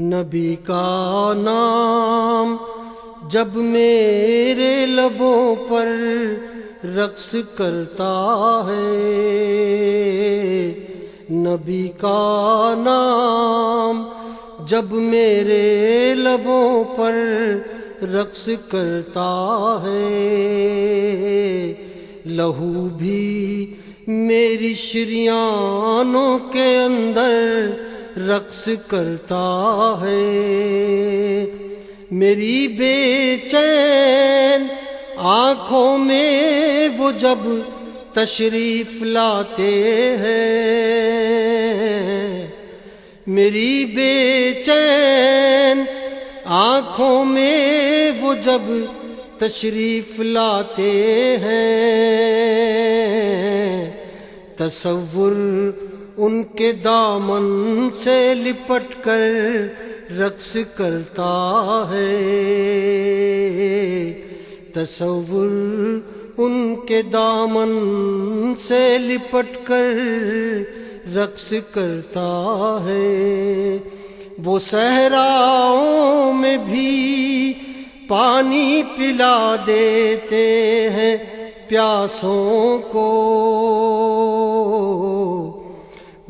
نبی کا نام جب میرے لبوں پر رقص کرتا ہے۔ نبی کا نام جب میرے لبوں پر رقص کرتا ہے۔ لہو بھی میری شریانوں رقص کرتا ہے۔ میری بے چین آنکھوں میں وہ جب تشریف لاتے ہیں۔ میری بے چین آنکھوں میں وہ جب تشریف لاتے ہیں۔ تصور ان کے دامن سے لپٹ کر رقص کرتا ہے۔ تصور ان کے دامن سے لپٹ کر رقص کرتا ہے۔ وہ صحراؤں میں بھی پانی پلا دیتے ہیں پیاسوں کو۔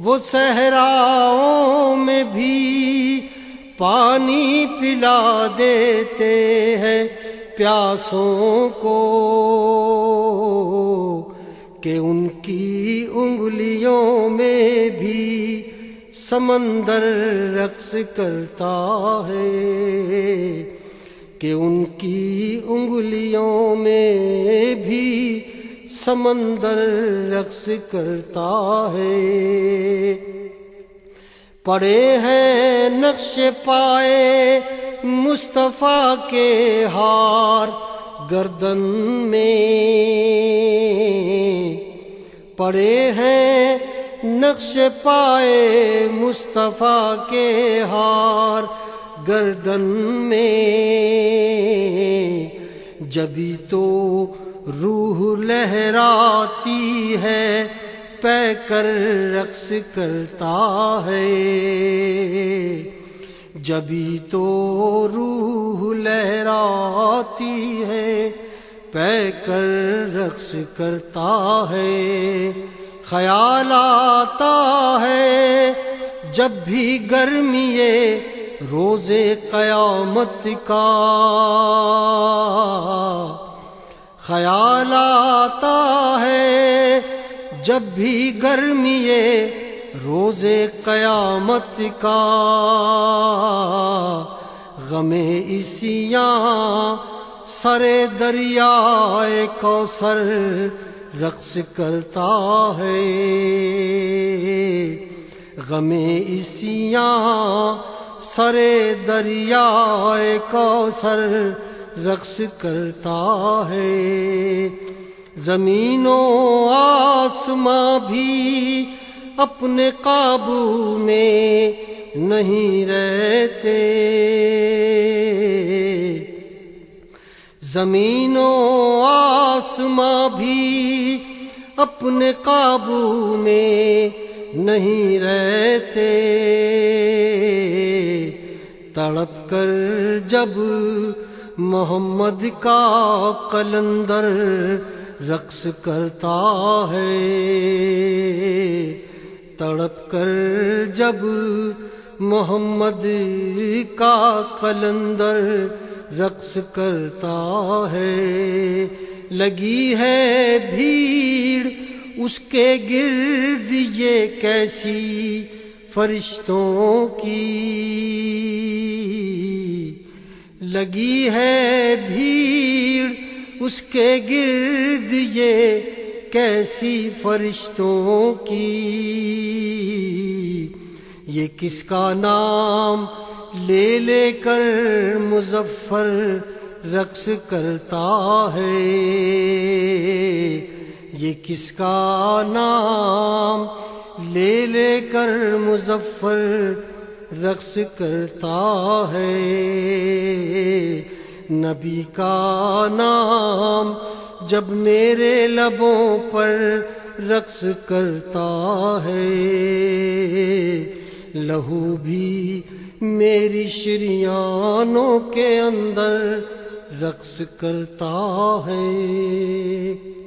وہ صحراؤں میں بھی پانی پلا دیتے ہیں پیاسوں کو کہ ان کی انگلیوں میں بھی سمندر رقص کرتا ہے کہ ان کی انگلیوں میں بھی سمندر رقص کرتا ہے۔ پڑے ہیں نقش پائے مصطفیٰ کے ہار گردن میں۔ پڑے ہیں نقش پائے مصطفیٰ کے ہار گردن میں۔ جبھی تو روح لہراتی ہے پہ کر رقص کرتا ہے۔ جبھی تو روح لہراتی ہے پہ کر رقص کرتا ہے۔ خیال آتا ہے، جب بھی گرمی روزے قیامت کا۔ خیال آتا ہے جب بھی گرمی روز قیامت کا۔ غم اسیاں سر دریائے کو سر رقص کرتا ہے۔ غم اسیاں سر دریائے کو سر رقص کرتا ہے۔ زمین و آسماں بھی اپنے قابو میں نہیں رہتے۔ زمین و آسماں بھی اپنے قابو میں نہیں رہتے۔ تڑپ کر جب محمد کا قلندر رقص کرتا ہے۔ تڑپ کر جب محمد کا قلندر رقص کرتا ہے، لگی ہے بھیڑ اس کے گرد یہ کیسی فرشتوں کی۔ لگی ہے بھیڑ اس کے گرد یہ کیسی فرشتوں کی؟ یہ کس کا نام لے لے کر مظفر رقص کرتا ہے؟ یہ کس کا نام لے لے کر مظفر رقص کرتا ہے۔ نبی کا نام جب میرے لبوں پر رقص کرتا ہے۔ لہو بھی میری شریانوں کے اندر رقص کرتا ہے۔